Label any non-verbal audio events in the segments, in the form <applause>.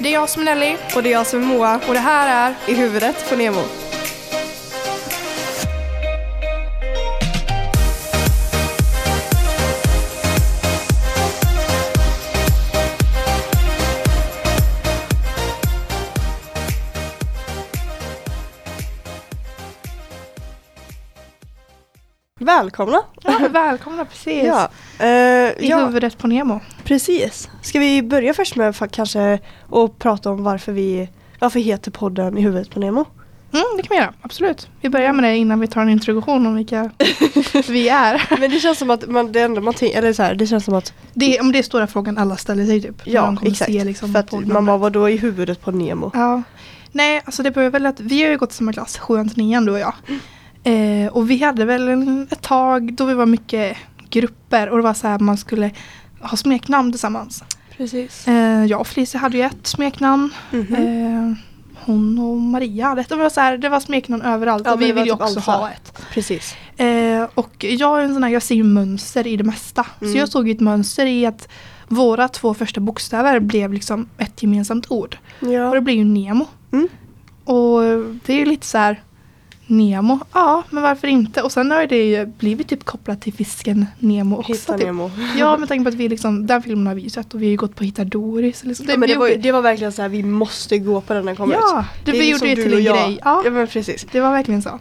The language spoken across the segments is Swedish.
Det är jag som är Nelly Och det är jag som är Moa och det här är i huvudet på Nemo. Välkomna! ja, Välkomna precis Ja, eh, i ja huvudet på Nemo. precis. Ska vi börja först med fa- kanske och prata om varför vi varför heter podden i huvudet på Nemo? Mm, det kan vi göra, absolut. Vi börjar med det innan vi tar en introduktion om vilka <laughs> vi är. Men det känns som att man, det enda man tänker, eller så här, det känns som att Det, om det är stora frågan alla ställer sig typ. Ja, exakt. Se, liksom, för att man bara, vadå i huvudet på Nemo? Ja. Nej, alltså det börjar väl att vi har ju gått samma klass, 7 till 9 du och jag. Eh, och vi hade väl en, ett tag då vi var mycket grupper och det var så här man skulle ha smeknamn tillsammans. Precis. Eh, jag och Felicia hade ju ett smeknamn. Mhm. Eh, hon och Maria hade ett. Det var, så här, det var smeknamn överallt Ja, och vi det var vill ju typ också ha ett. Precis. Eh, och jag är en sån här, jag ser ju mönster i det mesta. Mm. Så jag såg ett mönster i att våra två första bokstäver blev liksom ett gemensamt ord. Och Ja. det blir ju Nemo. Mm. Och det är ju lite så här Nemo, ja men varför inte? Och sen har det ju blivit typ kopplat till fisken Nemo också. Hitta typ. Nemo. Ja med tanke på att vi liksom, den filmen har vi ju sett och vi har ju gått på Hitta Doris. Liksom. Ja, men det, var, det var verkligen så här, vi måste gå på den när den kommer ut. Ja, det, vi gjorde det liksom till en jag. grej. Ja, ja men precis. det var verkligen så.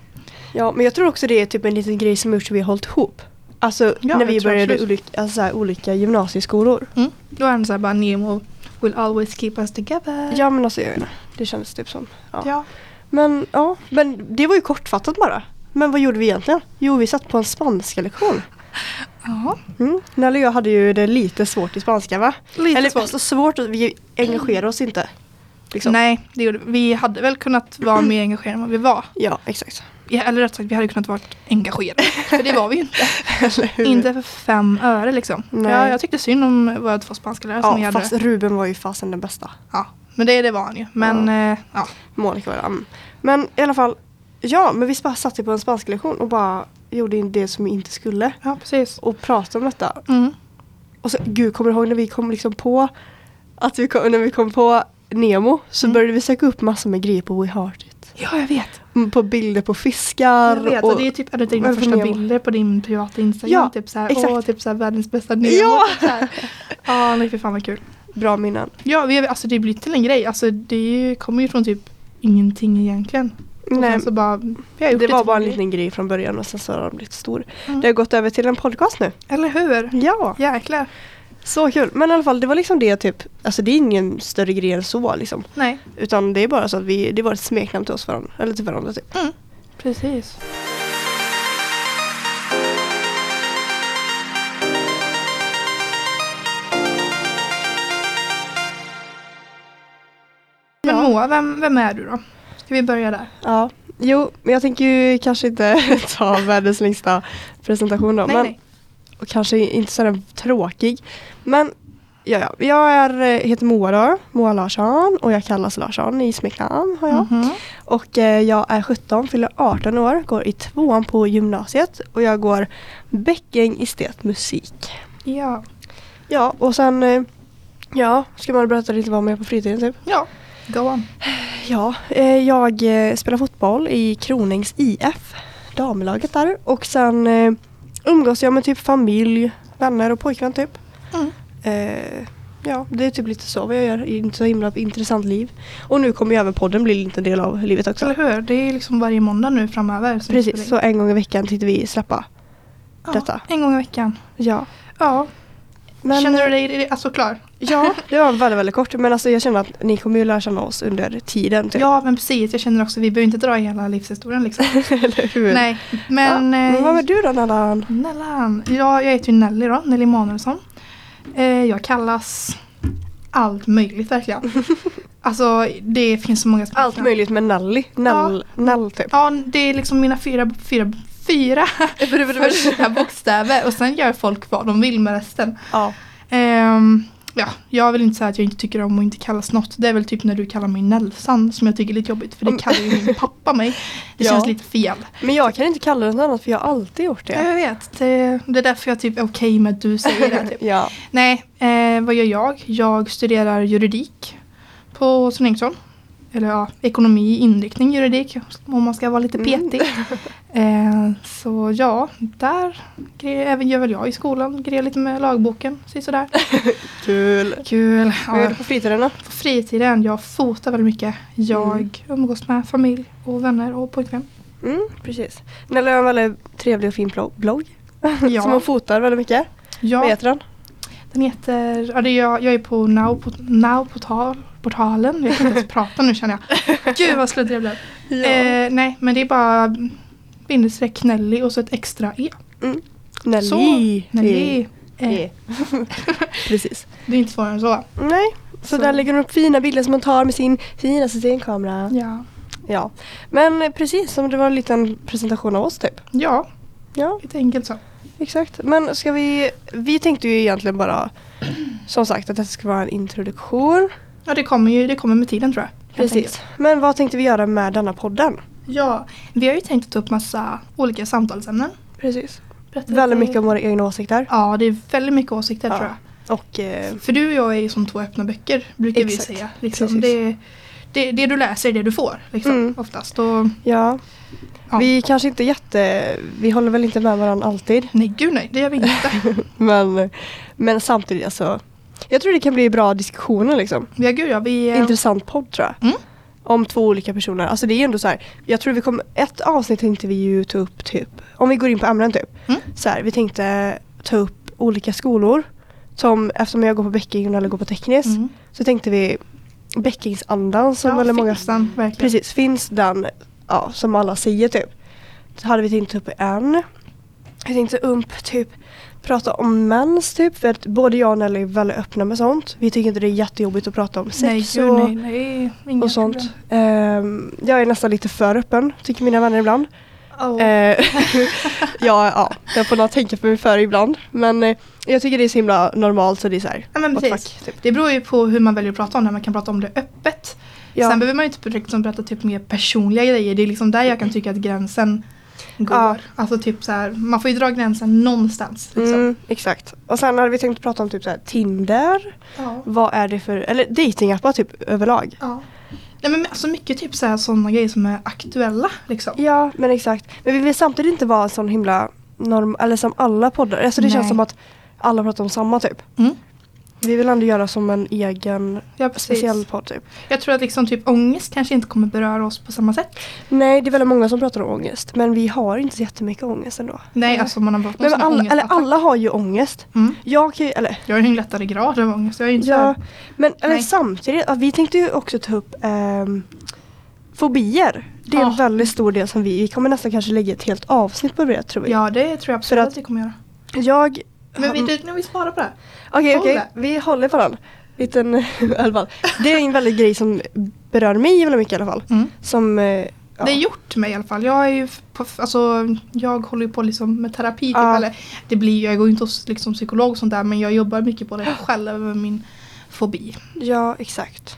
Ja men jag tror också det är typ en liten grej som gjort så vi har hållit ihop. Alltså Ja, när vi började olika, alltså, så här, olika gymnasieskolor. Mm. Då är den så här bara Nemo will always keep us together. Ja men alltså jag vet inte. Det kändes typ som. Ja. ja. Men ja, men det var ju kortfattat bara. Men vad gjorde vi egentligen? Jo vi satt på en spanska lektion. Ja, Mm. Nelly och jag hade ju det lite svårt i spanska va? lite Eller svårt. alltså, svårt, att vi engagerade oss inte. Liksom. Nej, det gjorde vi. Hade väl kunnat vara mer engagerade än vad vi var. Ja exakt. Ja, Eller rätt sagt, vi hade kunnat vara engagerade. För det var vi ju inte. <laughs> Inte för fem öre liksom. Nej. Ja, jag tyckte synd om våra två spansklärare som vi Ja hade. fast Ruben var ju fasen den bästa. Ja, men det, det var han ju. Men ja. ja. Monica var det. Men i alla fall. Ja men vi bara satt på en spanska lektion och bara gjorde det som vi inte skulle. ja precis. Och pratade om detta. Mm. Och så, gud, kommer du ihåg när vi kom liksom på att vi kom, när vi kom på Nemo så Mm. började vi söka upp massor med grejer på We Heart It. Ja, jag vet. Mm, På bilder på fiskar. Jag vet, och, det är typ en av dina första Nemo? bilder på din privata Instagram. Ja, typ såhär, exakt. åh, typ såhär världens bästa Nemo. Ja! Typ så här. Ja, nej för fan vad kul. Bra minnen. Ja, vi, alltså det blir till en grej. Alltså det kommer ju från typ ingenting egentligen. Nej, så bara, gjort det var bara en liten grej från början och sen så har de blivit stor. Mm. Det har gått över till en podcast nu. Eller hur? Ja, Jäklar. så kul. Men i alla fall det var liksom det typ, alltså det är ingen större grej än så liksom. Nej, Utan det är bara så att vi, det var ett smeknamn till oss varandra, eller till varandra typ. precis. Moa, vem, vem är du då? Ska vi börja där? Ja, jo, men jag tänker ju kanske inte <laughs> ta världens längsta presentation då. Nej, men, nej. Och kanske inte sådär tråkig. Men ja, ja. jag är, eh, heter Moa då, Moa Larsson och jag kallas Larsson i smeknamn har jag. Mhm. Och eh, jag är 17, fyller 18 år, går i tvåan på gymnasiet och jag går Bäcking estet musik. Ja. Ja, och sen eh, Ja, ska man berätta lite vad man gör på fritiden typ? Ja, go on. Ja, eh, jag eh, spelar fotboll i Kronings IF, damlaget där. Och sen eh, umgås jag med typ familj, vänner och pojkvän typ. Mm. Eh, ja, det är typ lite så vad jag gör. Inte så himla intressant liv. Och nu kommer ju även podden bli en liten del av livet också. Eller hur? Det är liksom varje måndag nu framöver. Precis, så en gång i veckan tänkte vi släppa. ja, detta. En gång i veckan. Ja. Ja. Men, Känner du dig alltså klar? Ja, <laughs> det var väldigt, väldigt kort. Men alltså jag känner att ni kommer ju lära känna oss under tiden. Typ. Ja, men precis. Jag känner också, vi behöver inte dra hela livshistorien liksom. <laughs> Eller hur? Nej, Ja, men... men eh, vad är du då Nellan? Nellan. Ja, jag heter ju Nelly då, Nelly Manuelsson. Eh, jag kallas allt möjligt verkligen. <laughs> alltså det finns så många Allt möjligt med Nelly. Nell, Nell typ. Ja, det är liksom mina fyra, fyra, fyra <laughs> första bokstäver och sen gör folk vad de vill med resten. Ja. Ehm, ja, jag vill inte säga att jag inte tycker om att inte kallas något. Det är väl typ när du kallar mig Nelsan som jag tycker är lite jobbigt för det Mm. kallar ju min pappa mig. Det <laughs> Ja. känns lite fel. Men jag kan inte kalla det något annat för jag har alltid gjort Ja, det. jag vet. Det, det är därför jag typ är okej med att du säger det. Typ. <laughs> Ja. Nej, eh, vad gör jag? Jag studerar juridik på Sven Eller ja, ekonomi, inriktning, juridik om man ska vara lite petig. <laughs> Eh, så ja, där även gör väl jag i skolan. Grejer lite med lagboken, sådär. <laughs> Kul. Kul. Vad gör Ja, du på fritiden då? på fritiden, jag fotar väldigt mycket. Jag umgås med familj och vänner och pojkvän. Mm, precis. Nelly har en väldigt trevlig och fin blo- blogg. Ja. <laughs> Som hon fotar väldigt mycket. Vad Ja, heter den? Den heter, ja, det är jag, jag är på Now, now portal, portalen. Jag kan inte ens prata nu känner jag. <laughs> Gud vad sluddrig jag blev. Eh, nej, men det är bara bindestreck Nelly och så ett extra E. Nelly. Så, Nelly. Eh, E. <laughs> precis. det är inte svårare än så. Nej, så, Så. där lägger hon upp fina bilder som hon tar med sin fina systemkamera. Ja. Ja. Men precis, som det var en liten presentation av oss typ. ja, Ja, lite enkelt så. Exakt. Men ska vi, vi tänkte ju egentligen bara som sagt att det ska vara en introduktion. Ja, det kommer ju det kommer med tiden tror jag. Precis. Men vad tänkte vi göra med denna podden? Ja, vi har ju tänkt att ta upp massa olika samtalsämnen. Precis. Berätta Väldigt mycket om våra egna åsikter. Ja, det är väldigt mycket åsikter Ja. tror jag. Och eh, För du och jag är ju som två öppna böcker brukar Exakt. vi säga. Liksom. Precis. Det, det, det du läser är det du får liksom, Mm. oftast. Och, ja, ja. vi kanske inte jätte, vi håller väl inte med varandra alltid. Nej gud nej, det gör vi inte. <laughs> Men, men samtidigt alltså. Jag tror det kan bli bra diskussioner liksom. ja gud ja, vi... eh, Intressant podd tror jag. Mm. Om två olika personer. Alltså det är ändå så här. Jag tror vi kommer, ett avsnitt tänkte vi ju ta upp typ, om vi går in på ämnen typ. Mm. Så här, vi tänkte ta upp olika skolor. Som eftersom jag går på Bäckingen eller går på tekniskt. Mm. Så tänkte vi Bäckingsandan som ja, väldigt många den, verkligen. Precis, finns den, ja, som alla säger typ. Så hade vi tänkt upp en. Jag tänkte upp typ prata om mens typ för att både jag och Nelly är väldigt öppna med sånt. Vi tycker inte det är jättejobbigt att prata om Nej sex gud och, nej, nej. Och sånt. Ehm, jag är nästan lite för öppen, tycker mina vänner ibland. Oh. <laughs> Ja, ja, jag får nog tänka på mig för ibland. Men eh, jag tycker det är så himla normalt så det är så här. ja, men precis. fuck, typ. Det beror ju på hur man väljer att prata om det. Man kan prata om det öppet. Ja. Sen behöver man ju inte liksom berätta typ mer personliga grejer. Det är liksom där jag kan tycka att gränsen går. Ja. Alltså typ så här, man får ju dra gränsen någonstans. Liksom. Mm, exakt. Och sen hade vi tänkt prata om typ så här, Tinder. Ja. Vad är det för, eller datingappar typ överlag. Ja. Nej men alltså mycket typ sådana grejer som är aktuella liksom. Ja men exakt. Men vi vill samtidigt inte vara en sån himla norm, eller som alla poddar. Alltså det känns Nej. som att alla pratar om samma typ. Mm. Vi vill ändå göra som en egen Ja, speciell podd typ. Jag tror att liksom typ ångest kanske inte kommer beröra oss på samma sätt. Nej det är väldigt många som pratar om ångest. Men vi har inte så jättemycket ångest ändå. Nej, Mm. alltså man har pratat Men om alla, eller alla har ju ångest. Mm. Jag kan ju, eller Jag har ju en lättare grad av ångest. Jag är inte Ja, men eller Nej. samtidigt, vi tänkte ju också ta upp ehm, fobier. Det är en Ja. väldigt stor del som vi, vi kommer nästan kanske lägga ett helt avsnitt på det tror vi. ja, det tror jag absolut att- att vi kommer göra. Jag Men vi, nu vi sparar på det. Okej okej, det. vi håller på den. Fall. <laughs> Det är en väldigt grej som berör mig väldigt mycket i alla fall. Mm. Som, eh, ja. Det är gjort mig i alla fall. Jag är ju på, alltså, jag håller ju på liksom med terapi. Typ, Ja. eller, det blir, jag går ju inte hos liksom, psykolog och sånt där men jag jobbar mycket på det själv med min fobi. Ja exakt.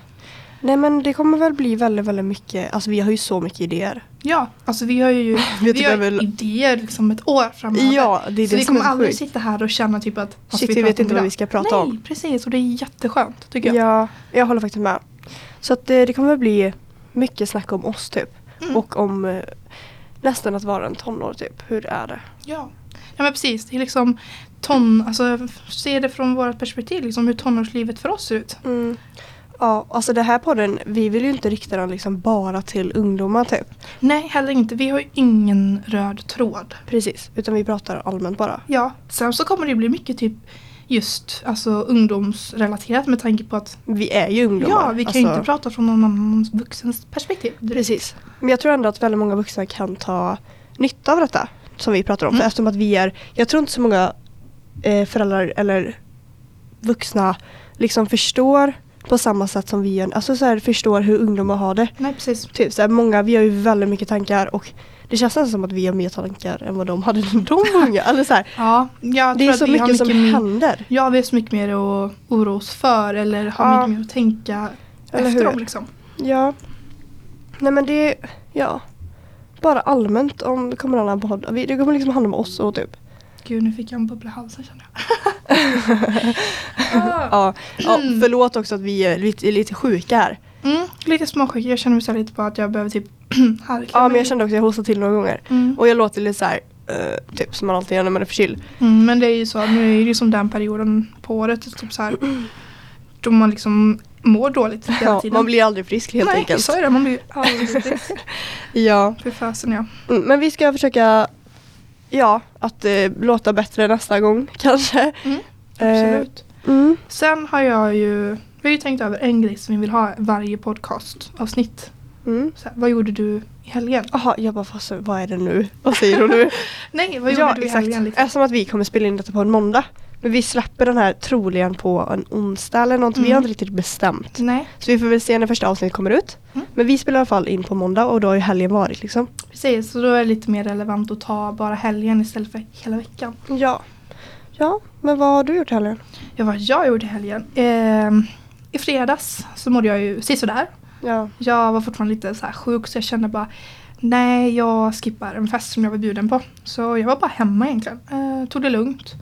Nej men det kommer väl bli väldigt väldigt mycket, alltså vi har ju så mycket idéer. Ja, alltså vi har ju <laughs> Vi vi har väl- idéer liksom ett år framöver. Ja det är så det vi som kommer aldrig sjukt. sitta här och känna typ att Shit vi prata vet inte vad vi ska prata Nej, om. precis och det är jätteskönt tycker jag. Ja, jag håller faktiskt med. Så att eh, det kommer bli mycket snack om oss typ. Mm. Och om eh, nästan att vara en tonår typ. Hur är det? Ja. ja, men precis. Det är liksom ton, alltså se det från vårt perspektiv, liksom hur tonårslivet för oss ser ut. Mm. Ja, alltså det här podden, vi vill ju inte rikta den liksom bara till ungdomar typ. Nej, heller inte. Vi har ju ingen röd tråd. Precis, utan vi pratar allmänt bara. Ja, sen så kommer det bli mycket typ just alltså ungdomsrelaterat med tanke på att Vi är ju ungdomar. ja, vi kan ju alltså, inte prata från någon annans vuxens perspektiv. Precis. Men jag tror ändå att väldigt många vuxna kan ta nytta av detta. Som vi pratar om. Mm. För eftersom att vi är, jag tror inte så många eh, föräldrar eller vuxna liksom förstår på samma sätt som vi gör. Alltså så här, förstår hur ungdomar har det. Nej, precis. Typ så här, många, vi har ju väldigt mycket tankar och det känns nästan som att vi har mer tankar än vad de hade när de var unga. Eller så här, Ja, jag det tror är att så vi har mycket som mycket mer, händer. Ja, vi har så mycket mer att oroa oss för eller har Ja. mycket mer att tänka Eller efter hur? om liksom. Ja. Nej men det, ja. Bara allmänt om det kommer en annan podd. Det kommer liksom handla om oss och typ. Gud, nu fick jag en bubbla i halsen känner jag. <laughs> Ah. Ja, ja Mm. förlåt också att vi är lite, är lite sjuka här. Mm, lite småsjuk. Jag känner mig så lite på att jag behöver typ <clears throat> harkla Ja men jag kände också att jag hostade till några gånger. Mm. Och jag låter lite så här, eh, typ som man alltid gör när man är förkyld. Mm, men det är ju så, nu är det ju som den perioden på året, typ så här, <clears throat> då man liksom mår dåligt hela Ja, tiden. man blir aldrig frisk helt Nej, enkelt. så är det. Man blir aldrig frisk. <laughs> Ja. För fasen ja. Mm, men vi ska försöka, ja, att eh, låta bättre nästa gång <laughs> kanske. Mm, Eh, absolut. Mm. Sen har jag ju, vi har ju tänkt över en grej som vi vill ha varje podcastavsnitt. Mm. Så här, vad gjorde du i helgen? Jaha, jag bara fast, vad är det nu? Vad säger hon nu? <laughs> Nej, vad gjorde ja, du i exakt. helgen? Liksom? Eftersom att vi kommer spela in detta på en måndag. Men vi släpper den här troligen på en onsdag eller något. Vi Mm. har inte riktigt bestämt. Nej, Så vi får väl se när första avsnittet kommer ut. Mm. Men vi spelar i alla fall in på måndag och då har ju helgen varit liksom. precis. Så då är det lite mer relevant att ta bara helgen istället för hela veckan. Ja. Ja, men vad har du gjort i helgen? Ja, vad jag gjorde i helgen? Ehm, I fredags så mådde jag ju sisådär. Ja. Jag var fortfarande lite så sjuk så jag kände bara Nej, jag skippar en fest som jag var bjuden på. Så jag var bara hemma egentligen. Eh, tog det lugnt.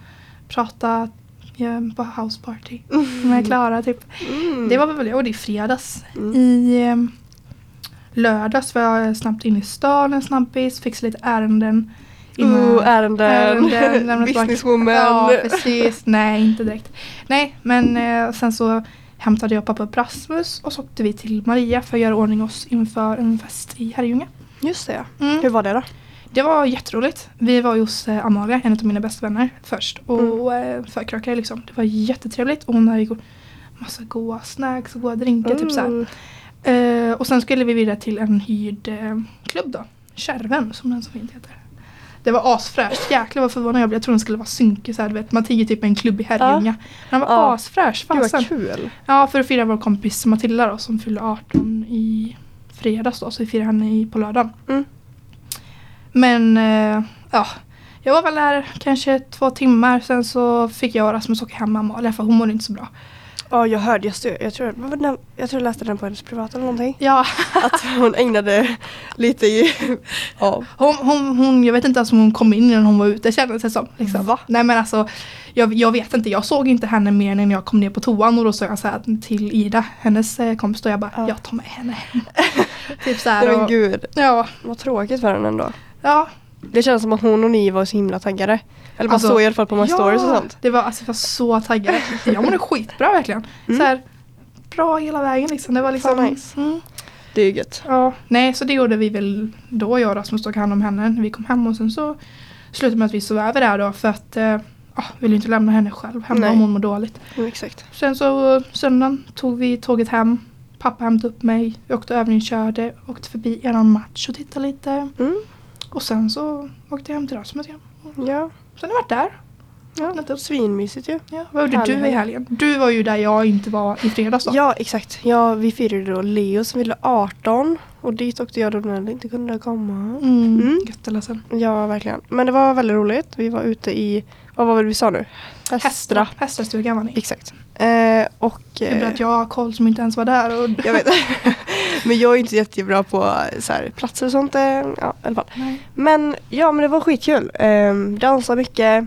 Pratade ja, på houseparty med Klara typ. Mm. Det var väl, och det är fredags. Mm. I eh, lördags var jag snabbt in i stan en snabbis, fixade lite ärenden. Uh, ärenden, ärenden, <laughs> businesswoman. Ja, precis. Nej, inte direkt. Nej, men eh, sen så hämtade jag pappa upp Rasmus och så åkte vi till Maria för att göra ordning oss inför en fest i Herrljunga. Just det. Mm. Hur var det då? Det var jätteroligt. Vi var hos eh, Amalia, en av mina bästa vänner, först och Mm. eh, förkrökade liksom. Det var jättetrevligt och hon hade ju massa goda snacks och goda drinkar. Typ så. Mm. Eh, och sen skulle vi vidare till en hyrd eh, klubb då. Kärven som den så fint heter. Det var asfräscht. Jäklar vad förvånad jag blev. Jag trodde den skulle vara synkig så här, vet. Man tigger typ en klubb i Herrljunga. Men den var Ja. asfräsch. Gud vad kul. Ja, för att fira vår kompis Matilda då som fyllde 18 i fredags då. Så vi firade henne i, på lördagen. Mm. Men eh, ja, jag var väl där kanske två timmar. Sen så fick jag och Rasmus åka hem med Amalia för hon mådde inte så bra. Ja jag hörde, jag, stö- jag, tror, jag tror jag läste den på hennes privata eller någonting. Ja, Att hon ägnade lite i, ja. hon, hon, hon, jag vet inte ens om hon kom in innan hon var ute kändes det som. Liksom. Va? Nej men alltså, jag, jag vet inte. Jag såg inte henne mer än när jag kom ner på toan och då sa jag så här till Ida, hennes eh, kompis, och jag bara, Ja. jag tar med henne <laughs> typ så här. Men gud, ja, vad tråkigt för henne ändå. Ja, Det känns som att hon och ni var så himla taggade. Eller man Alltså, såg i alla fall på My Stories och sånt. Det var, alltså, jag var så taggad. Jag mådde skitbra verkligen. Mm. Så här, bra hela vägen liksom. Det var liksom, nice. mm, Det är gött. ja, nej så det gjorde vi väl då. Jag och Rasmus tog hand om henne när vi kom hem och sen så slutade med att vi sov över där då för att eh, ja, ville inte lämna henne själv hemma Nej. om hon mår dåligt. Mm, exakt. Sen så söndagen tog vi tåget hem. Pappa hämtade upp mig. Vi åkte övningskörde. Åkte förbi eran match och tittade lite. Mm. Och sen så åkte jag hem till Rasmus igen. Ja, Sen har jag varit där. ja. Svinmysigt ju. Ja, vad gjorde du i helg. helgen? Du var ju där jag inte var i fredags då. Ja, exakt. Ja, vi firade då Leo som ville 18 och dit åkte jag då när han inte kunde komma. Mm, Mm. Gött. Ja, verkligen. Men det var väldigt roligt. Vi var ute i, vad var det vi sa nu? Hästra. Hästrastugan var ni. Exakt. Eh, och... Det Eh, att jag har koll som inte ens var där. Och... jag vet. <laughs> men jag är inte jättebra på så här, platser och sånt. Eh, ja, i alla fall. Nej. Men ja, men det var skitkul. Eh, dansa mycket.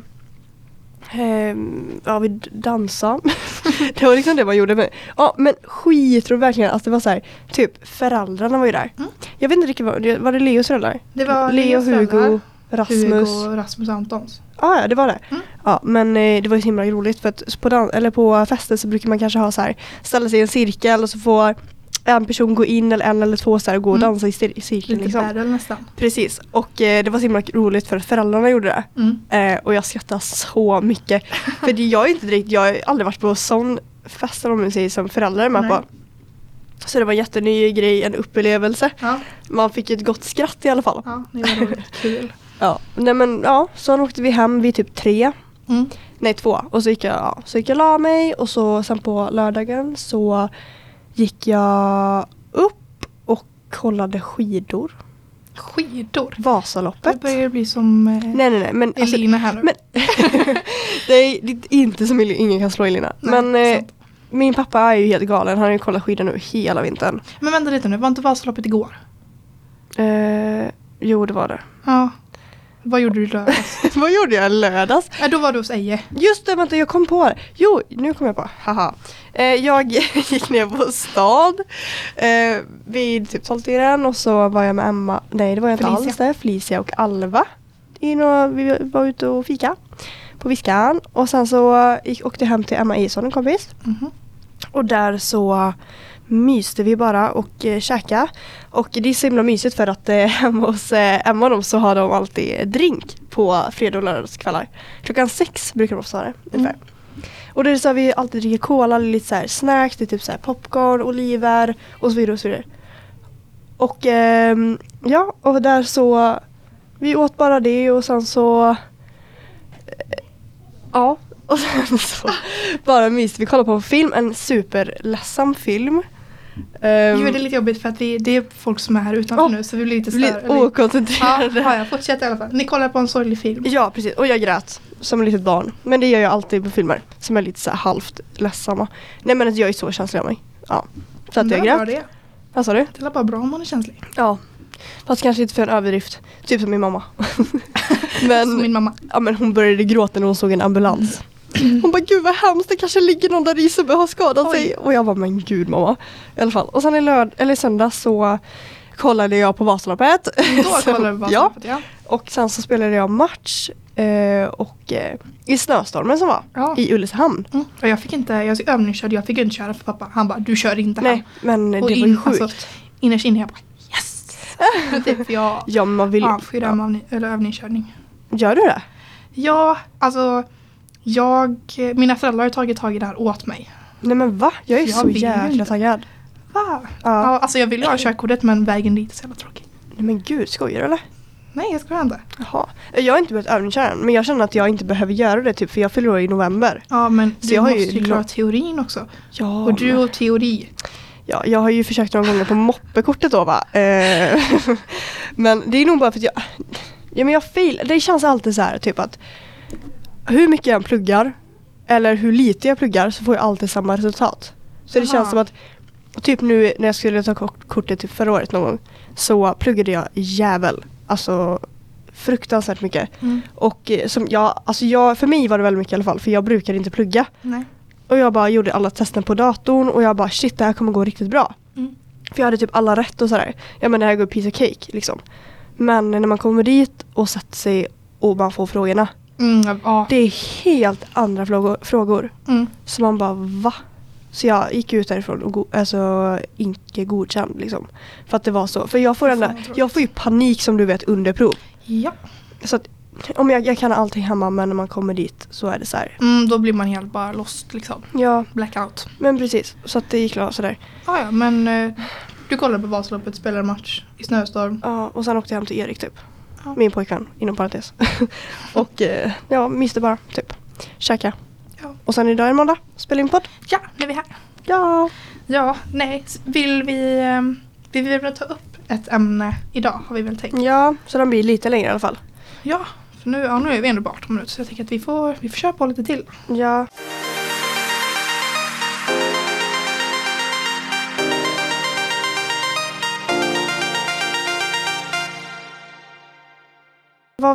Eh, ja, vi dansade. <laughs> det var liksom det man gjorde. Men, ja, men skitroligt verkligen att det var så här, typ föräldrarna var ju där. Mm. Jag vet inte riktigt, vad, det- var det Leos föräldrar? Det var Leo, Hugo, föräldrar, Rasmus. Hugo, Rasmus och Antons. Ja, ja, det var det. Mm. Ja, men eh, det var ju så himla roligt för att på, eller på fester så brukar man kanske ha så här ställa sig i en cirkel och så får en person gå in eller en eller två så här och gå och Mm. dansa i, cir- i cirkeln. Lite Liksom. battle nästan. Precis, och eh, det var så himla roligt för att föräldrarna gjorde det. Mm. Eh, och jag skrattade så mycket. <laughs> för det, jag är inte direkt, jag har aldrig varit på sån fest om man säger som föräldrar är med Nej. på. Så det var en jätteny grej, en upplevelse. Ja, Man fick ett gott skratt i alla fall. ja, det var roligt. <laughs> Kul. Ja, nej men ja, så åkte vi hem vid typ tre. Mm. Nej två. Och så gick jag, ja, så gick jag la mig och så sen på lördagen så gick jag upp och kollade skidor. Skidor. Det Vasaloppet. börjar bli som eh, Nej nej nej men alltså, Elina här nu. men- <laughs> det, är, det är inte som Eli- ingen kan slå Elina. Nej, men eh, min pappa är ju helt galen. Han har ju kollat skidor nu hela vintern. Men vänta lite nu, var inte Vasaloppet igår? Eh, jo det var det. Ja. Vad gjorde du lördags? <laughs> Vad gjorde jag lördags? ja, då var du hos Eje. Just det, vänta jag kom på det. Jo, nu kom jag på. Haha. Eh, jag <laughs> gick ner på stad eh, vid typ 12 och så var jag med Emma, nej det var jag inte Felicia. alls det, Felicia och Alva. I några, vi var ute och fika på Viskan och sen så gick, åkte jag hem till Emma Ison, en kompis. Mhm. Och där så myste vi bara och eh, käka. Och det är så himla mysigt för att eh, <laughs> hemma hos eh, Emma och dem så har de alltid drink på fredag och lördagskvällar. Klockan sex brukar de ofta ha det ungefär. Och det är så här, vi alltid dricker cola, lite så här snacks, det är typ så här popcorn, oliver och så vidare och så vidare. Och ehm, ja, och där så vi åt bara det och sen så eh, ja, <laughs> och sen så bara myste vi kollade på en film, en superledsam film. Ehm, Jo, det är lite jobbigt för att vi, det är folk som är här utanför Ja, nu så vi blir lite vi stör. blev okoncentrerade. Ja, ja, fortsätt i alla fall. Ni kollar på en sorglig film. Ja precis, och jag grät som ett litet barn. Men det gör jag alltid på filmer som är lite så halvt ledsamma. Nej men jag är så känslig av mig. Ja. Så att jag grät. det. Vad sa du? Det är bara bra om man är känslig. Ja. Fast kanske inte för en överdrift. Typ som min mamma. <laughs> men, Som min mamma. ja, men hon började gråta när hon såg en ambulans. Hon bara gud vad hemskt, det kanske ligger någon där i som har skadat Oj. sig. Och jag bara men gud mamma. I alla fall. Och sen i lörd eller i söndag så kollade jag på Vasaloppet. Då <laughs> Så- kollar vi bara ja. på. Ja. Och sen så spelade jag match eh, och eh, i snöstormen som var Ja. i Ulricehamn. Mm. Och jag fick inte, jag övningskörde, jag fick inte köra för pappa. Han bara, du kör inte Nej men det Och var ju in- sjukt. alltså, Innerst inne jag bara, yes! <laughs> typ, jag ja man vill avskyr ja. övningskörning. Gör du det? Ja, alltså jag, mina föräldrar har tagit tag i det här åt mig. Nej men va? Jag är Jag så jäkla inte. taggad. Va? Ja. Ja, alltså jag vill ju ha körkortet men vägen dit är så jävla tråkig. Nej men gud, skojar du eller? Nej, jag skojar inte. Jaha. Jag har inte börjat övningsköra men jag känner att jag inte behöver göra det typ för jag fyller i november. Ja, men Så du jag måste ju liksom- klara teorin också. Ja, och du och teori. ja, jag har ju försökt några gånger på moppekortet då va. Eh, <laughs> men det är nog bara för att jag, ja men jag fail, det känns alltid så här typ att hur mycket jag än pluggar eller hur lite jag pluggar så får jag alltid samma resultat. Så det Aha. känns som att Typ nu när jag skulle ta kort- kortet typ förra året någon gång så pluggade jag jävel. Alltså fruktansvärt mycket. Mm. Och eh, som jag, alltså jag, för mig var det väldigt mycket i alla fall för jag brukar inte plugga. Nej. Och jag bara gjorde alla testen på datorn och jag bara shit det här kommer gå riktigt bra. Mm. För jag hade typ alla rätt och sådär. Ja men det här går piece of cake liksom. Men när man kommer dit och sätter sig och man får frågorna. Mm, ja. Det är helt andra frågor. frågor. Mm. Så man bara va? Så jag gick ut därifrån och go- alltså inte godkänd liksom. För att det var så. För jag får, tråkigt. jag får ju panik som du vet under prov. Ja. Så att om jag, jag kan allting hemma men när man kommer dit så är det så här. Mm, då blir man helt bara lost liksom. Ja Blackout. men precis. Så att det gick sådär. Ja, ja, men eh, du kollade på Vasaloppet, spelade match i snöstorm. Ja och sen åkte jag hem till Erik typ. Ja. Min pojkvän inom parentes. <laughs> och eh, ja, myste bara typ. Käka. Ja. Och sen idag är det måndag. Spela in podd. Ja, nu är vi här. Ja. Ja, nej. Vill vi, eh, vi vill väl ta upp ett ämne idag har vi väl tänkt. Ja, så den blir lite längre i alla fall. Ja, för nu, ja, nu är vi ändå bara 18 minuter så jag tänker att vi får, vi får köra på lite till. Ja.